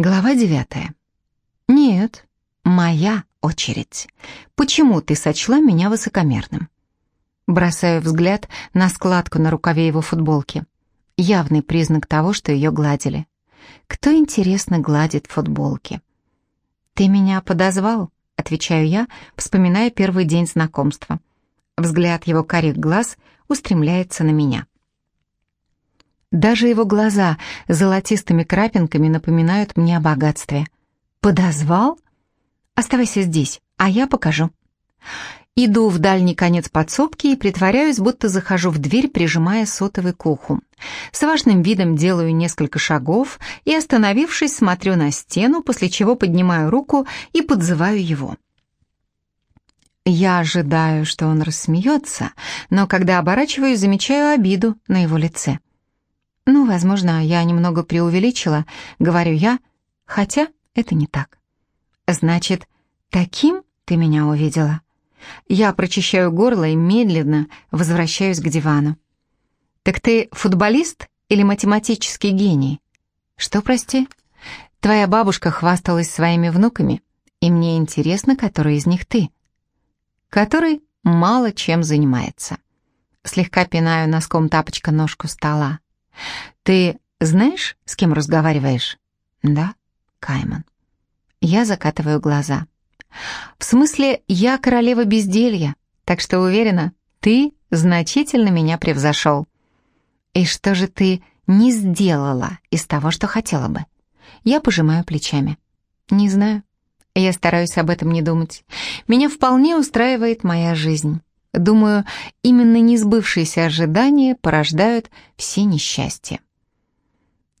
Глава девятая. «Нет, моя очередь. Почему ты сочла меня высокомерным?» Бросаю взгляд на складку на рукаве его футболки. Явный признак того, что ее гладили. Кто, интересно, гладит футболки? «Ты меня подозвал?» — отвечаю я, вспоминая первый день знакомства. Взгляд его карих глаз устремляется на меня. Даже его глаза золотистыми крапинками напоминают мне о богатстве. «Подозвал? Оставайся здесь, а я покажу». Иду в дальний конец подсобки и притворяюсь, будто захожу в дверь, прижимая сотовый к уху. С важным видом делаю несколько шагов и, остановившись, смотрю на стену, после чего поднимаю руку и подзываю его. Я ожидаю, что он рассмеется, но когда оборачиваюсь, замечаю обиду на его лице. Ну, возможно, я немного преувеличила, говорю я, хотя это не так. Значит, таким ты меня увидела? Я прочищаю горло и медленно возвращаюсь к дивану. Так ты футболист или математический гений? Что, прости? Твоя бабушка хвасталась своими внуками, и мне интересно, который из них ты. Который мало чем занимается. Слегка пинаю носком тапочка ножку стола. «Ты знаешь, с кем разговариваешь?» «Да, Кайман». Я закатываю глаза. «В смысле, я королева безделья, так что уверена, ты значительно меня превзошел». «И что же ты не сделала из того, что хотела бы?» Я пожимаю плечами. «Не знаю. Я стараюсь об этом не думать. Меня вполне устраивает моя жизнь». Думаю, именно несбывшиеся ожидания порождают все несчастья.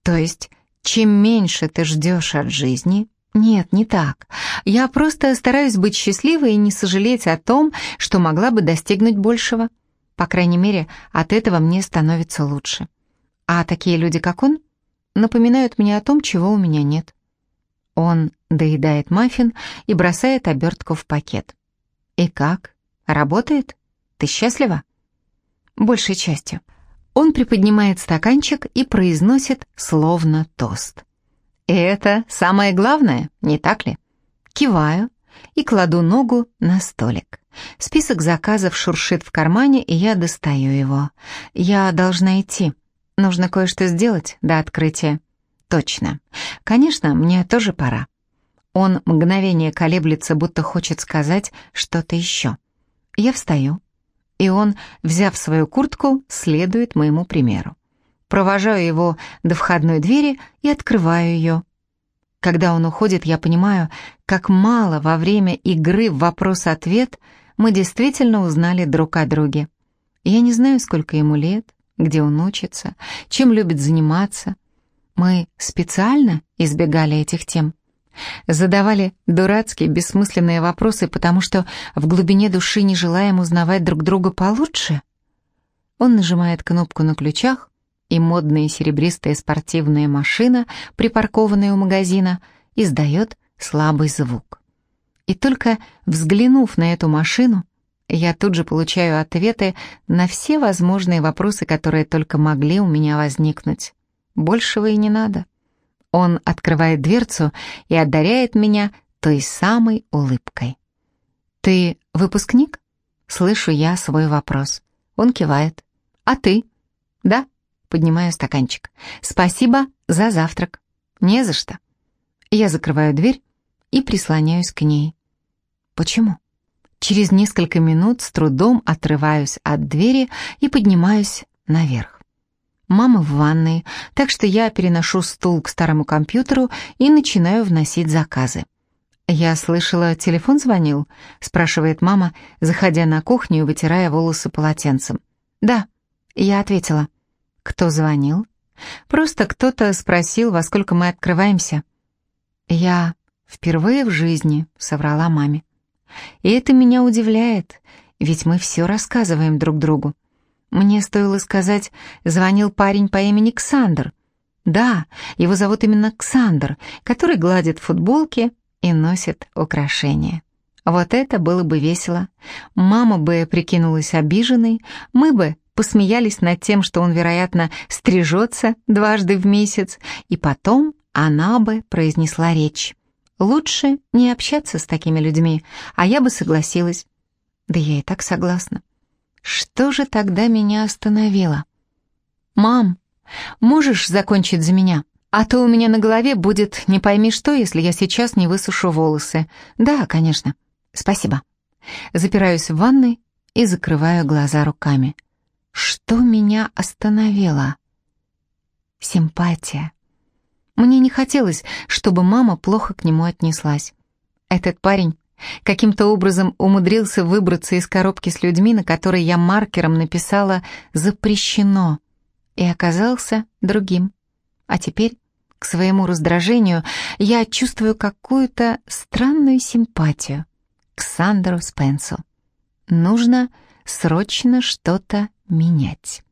То есть, чем меньше ты ждешь от жизни... Нет, не так. Я просто стараюсь быть счастливой и не сожалеть о том, что могла бы достигнуть большего. По крайней мере, от этого мне становится лучше. А такие люди, как он, напоминают мне о том, чего у меня нет. Он доедает маффин и бросает обертку в пакет. И как? Работает? Ты счастлива? Большей частью. Он приподнимает стаканчик и произносит словно тост. Это самое главное, не так ли? Киваю и кладу ногу на столик. Список заказов шуршит в кармане, и я достаю его. Я должна идти. Нужно кое-что сделать до открытия. Точно. Конечно, мне тоже пора. Он мгновение колеблется, будто хочет сказать что-то еще. Я встаю, и он, взяв свою куртку, следует моему примеру. Провожаю его до входной двери и открываю ее. Когда он уходит, я понимаю, как мало во время игры в вопрос-ответ мы действительно узнали друг о друге. Я не знаю, сколько ему лет, где он учится, чем любит заниматься. Мы специально избегали этих тем задавали дурацкие, бессмысленные вопросы, потому что в глубине души не желаем узнавать друг друга получше? Он нажимает кнопку на ключах, и модная серебристая спортивная машина, припаркованная у магазина, издает слабый звук. И только взглянув на эту машину, я тут же получаю ответы на все возможные вопросы, которые только могли у меня возникнуть. Большего и не надо. Он открывает дверцу и одаряет меня той самой улыбкой. «Ты выпускник?» Слышу я свой вопрос. Он кивает. «А ты?» «Да», поднимаю стаканчик. «Спасибо за завтрак». «Не за что». Я закрываю дверь и прислоняюсь к ней. «Почему?» Через несколько минут с трудом отрываюсь от двери и поднимаюсь наверх. Мама в ванной, так что я переношу стул к старому компьютеру и начинаю вносить заказы. «Я слышала, телефон звонил?» — спрашивает мама, заходя на кухню и вытирая волосы полотенцем. «Да», — я ответила. «Кто звонил?» «Просто кто-то спросил, во сколько мы открываемся». «Я впервые в жизни», — соврала маме. «И это меня удивляет, ведь мы все рассказываем друг другу. Мне стоило сказать, звонил парень по имени Ксандр. Да, его зовут именно Ксандр, который гладит футболки и носит украшения. Вот это было бы весело. Мама бы прикинулась обиженной, мы бы посмеялись над тем, что он, вероятно, стрижется дважды в месяц, и потом она бы произнесла речь. Лучше не общаться с такими людьми, а я бы согласилась. Да я и так согласна. Что же тогда меня остановило? «Мам, можешь закончить за меня? А то у меня на голове будет не пойми что, если я сейчас не высушу волосы. Да, конечно. Спасибо». Запираюсь в ванной и закрываю глаза руками. Что меня остановило? Симпатия. Мне не хотелось, чтобы мама плохо к нему отнеслась. Этот парень каким-то образом умудрился выбраться из коробки с людьми, на которой я маркером написала «запрещено», и оказался другим. А теперь, к своему раздражению, я чувствую какую-то странную симпатию к Сандеру Спенсу. Нужно срочно что-то менять.